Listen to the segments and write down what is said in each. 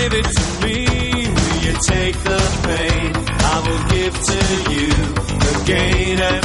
give it to me? Will you take the pain? I will give to you the gain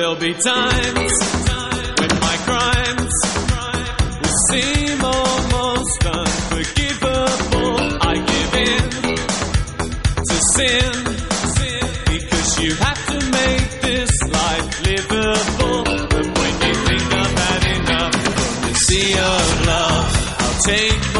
There'll be times when my crimes will seem almost unforgivable. I give in to sin because you have to make this life livable. But when you think I've had enough from the sea of love, I'll take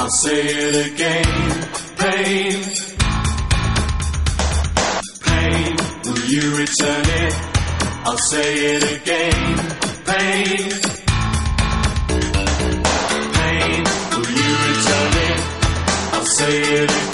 I'll say it again. Pain. Pain. Will you return it? I'll say it again. Pain. Pain. Will you return it? I'll say it again.